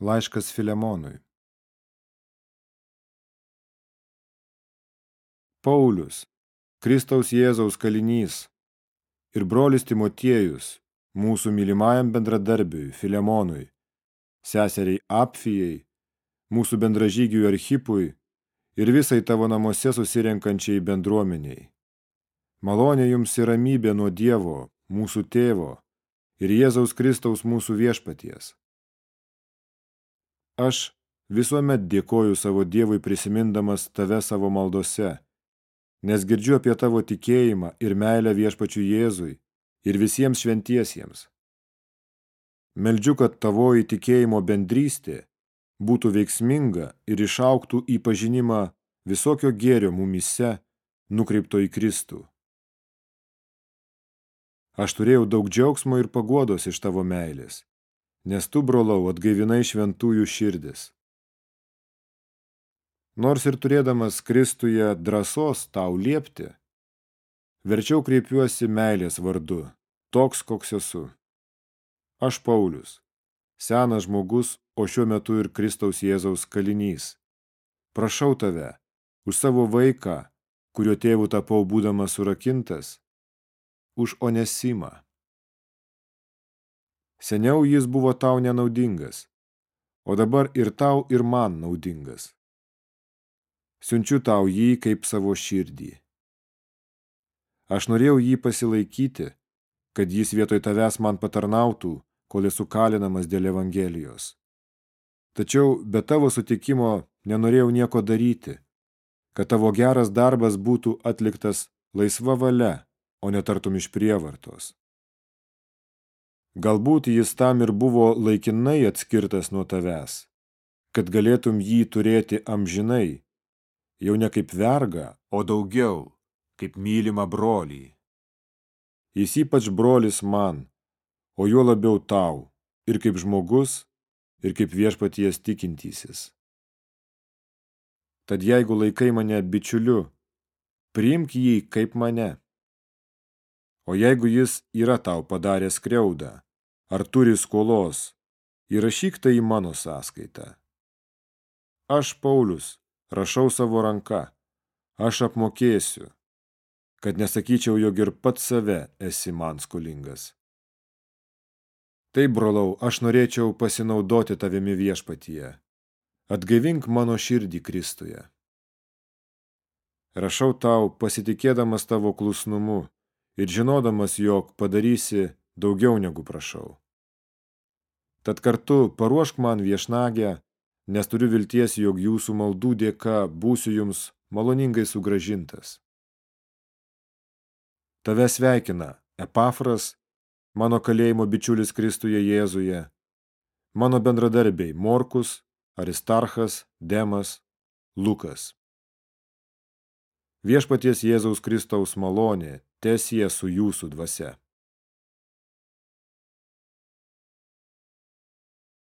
Laiškas Filemonui. Paulius, Kristaus Jėzaus kalinys ir brolis Timotiejus, mūsų mylimajam bendradarbiui Filemonui, seseriai Apfijai, mūsų bendražygiui Archipui ir visai tavo namuose susirenkančiai bendruomeniai. Malonė jums ir ramybė nuo Dievo, mūsų tėvo ir Jėzaus Kristaus mūsų viešpaties. Aš visuomet dėkoju savo Dievui prisimindamas tave savo maldose, nes girdžiu apie tavo tikėjimą ir meilę viešpačių Jėzui ir visiems šventiesiems. Meldžiu, kad tavoji tikėjimo bendrystė būtų veiksminga ir išauktų į pažinimą visokio gėrio mumise, nukreipto į Kristų. Aš turėjau daug džiaugsmo ir paguodos iš tavo meilės, nes tu, brolau, atgaivinai šventųjų širdis. Nors ir turėdamas Kristuje drąsos tau liepti, verčiau kreipiuosi meilės vardu, toks, koks esu. Aš Paulius, senas žmogus, o šiuo metu ir Kristaus Jėzaus kalinys. Prašau tave, už savo vaiką, kurio tėvų tapau būdamas surakintas, už onesimą. Seniau jis buvo tau nenaudingas, o dabar ir tau ir man naudingas. Siunčiu tau jį kaip savo širdį. Aš norėjau jį pasilaikyti, kad jis vietoj tavęs man patarnautų, kol esu kalinamas dėl Evangelijos. Tačiau be tavo sutikimo nenorėjau nieko daryti, kad tavo geras darbas būtų atliktas laisva valia, o netartum iš prievartos. Galbūt jis tam ir buvo laikinai atskirtas nuo tavęs, kad galėtum jį turėti amžinai, jau ne kaip vergą, o daugiau, kaip mylimą brolį. Jis ypač brolis man, o juo labiau tau, ir kaip žmogus, ir kaip viešpaties tikintysis. Tad jeigu laikai mane bičiuliu, priimk jį kaip mane. O jeigu jis yra tau padaręs skriaudą, ar turi skolos, įrašyk tai į mano sąskaitą. Aš, Paulius, rašau savo ranka, aš apmokėsiu, kad nesakyčiau, jog ir pats save esi man skolingas. Taip, brolau, aš norėčiau pasinaudoti tavimi viešpatyje. Atgaivink mano širdį Kristuje. Rašau tau, pasitikėdamas tavo klusnumu ir žinodamas, jog padarysi daugiau negu prašau. Tad kartu paruošk man viešnagę, nes turiu vilties, jog jūsų maldų dėka būsiu jums maloningai sugražintas. Tave sveikina Epafras, mano kalėjimo bičiulis Kristuje Jėzuje, mano bendradarbiai Morkus, Aristarchas, Demas, Lukas. Viešpaties Jėzaus Kristaus malonė tesie su jūsų dvasia.